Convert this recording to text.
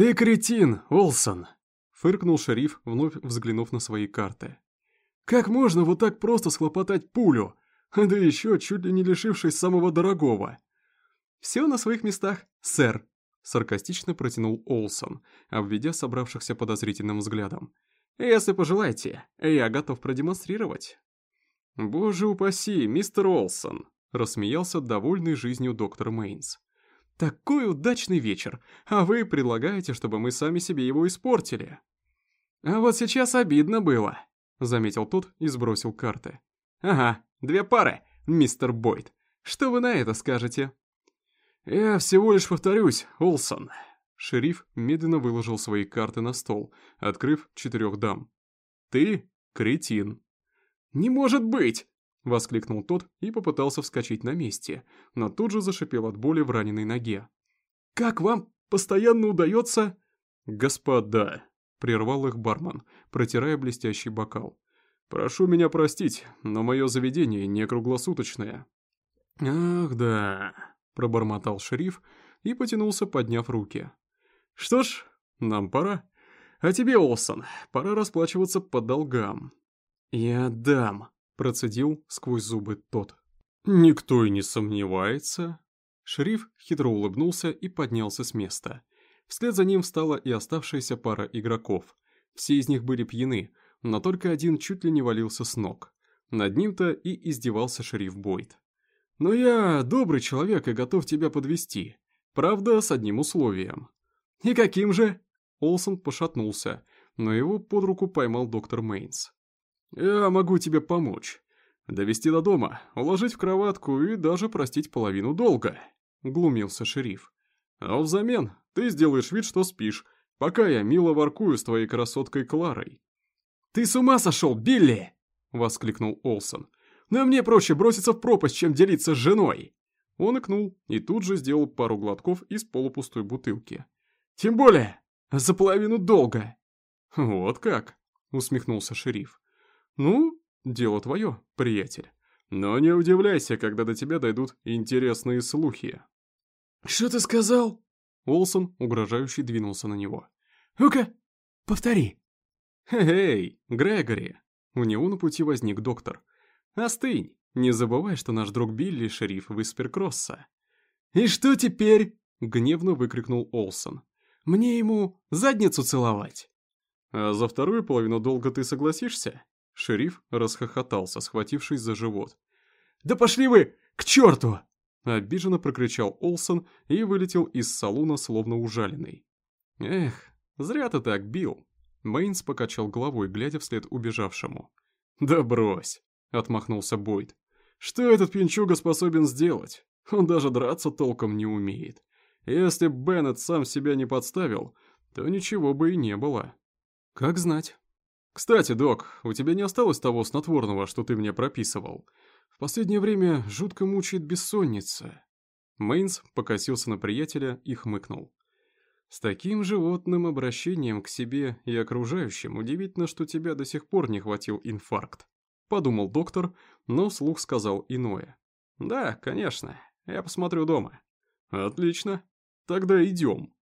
«Ты кретин, Олсон!» — фыркнул шериф, вновь взглянув на свои карты. «Как можно вот так просто схлопотать пулю? Да еще чуть ли не лишившись самого дорогого!» «Все на своих местах, сэр!» — саркастично протянул Олсон, обведя собравшихся подозрительным взглядом. «Если пожелаете, я готов продемонстрировать». «Боже упаси, мистер Олсон!» — рассмеялся довольный жизнью доктор Мейнс. «Такой удачный вечер, а вы предлагаете, чтобы мы сами себе его испортили». «А вот сейчас обидно было», — заметил тот и сбросил карты. «Ага, две пары, мистер Бойд. Что вы на это скажете?» «Я всего лишь повторюсь, Олсон». Шериф медленно выложил свои карты на стол, открыв четырех дам. «Ты кретин». «Не может быть!» — воскликнул тот и попытался вскочить на месте, но тут же зашипел от боли в раненой ноге. «Как вам постоянно удается...» «Господа!» — прервал их бармен, протирая блестящий бокал. «Прошу меня простить, но мое заведение не круглосуточное». «Ах да...» — пробормотал шериф и потянулся, подняв руки. «Что ж, нам пора. А тебе, Олсон, пора расплачиваться по долгам». «Я дам», — процедил сквозь зубы тот. «Никто и не сомневается». Шериф хитро улыбнулся и поднялся с места. Вслед за ним встала и оставшаяся пара игроков. Все из них были пьяны, но только один чуть ли не валился с ног. Над ним-то и издевался шериф Бойд. «Но я добрый человек и готов тебя подвести. Правда, с одним условием». «И каким же?» Олсон пошатнулся, но его под руку поймал доктор Мейнс. «Я могу тебе помочь. Довести до дома, уложить в кроватку и даже простить половину долга», — глумился шериф. «А взамен ты сделаешь вид, что спишь, пока я мило воркую с твоей красоткой Кларой». «Ты с ума сошел, Билли!» — воскликнул Олсон. «Но мне проще броситься в пропасть, чем делиться с женой!» Он икнул и тут же сделал пару глотков из полупустой бутылки. «Тем более, за половину долга!» «Вот как!» — усмехнулся шериф. Ну, дело твое, приятель. Но не удивляйся, когда до тебя дойдут интересные слухи. Что ты сказал? Олсон угрожающе двинулся на него. Ну-ка, повтори. Эй, Грегори. У него на пути возник доктор. Остынь, не забывай, что наш друг Билли — шериф Висперкросса. «И что теперь?» — гневно выкрикнул Олсон. «Мне ему задницу целовать?» «А за вторую половину долга ты согласишься?» Шериф расхохотался, схватившись за живот. «Да пошли вы к черту!» Обиженно прокричал Олсон и вылетел из салуна, словно ужаленный. «Эх, зря ты так бил!» Мейнс покачал головой, глядя вслед убежавшему. «Да брось!» — отмахнулся Бойд. «Что этот пинчуга способен сделать? Он даже драться толком не умеет. Если Беннет сам себя не подставил, то ничего бы и не было». «Как знать». «Кстати, док, у тебя не осталось того снотворного, что ты мне прописывал? В последнее время жутко мучает бессонница». Мейнс покосился на приятеля и хмыкнул. «С таким животным обращением к себе и окружающим удивительно, что тебя до сих пор не хватил инфаркт», — подумал доктор, но вслух сказал иное. «Да, конечно, я посмотрю дома». «Отлично, тогда идем».